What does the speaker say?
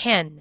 hen.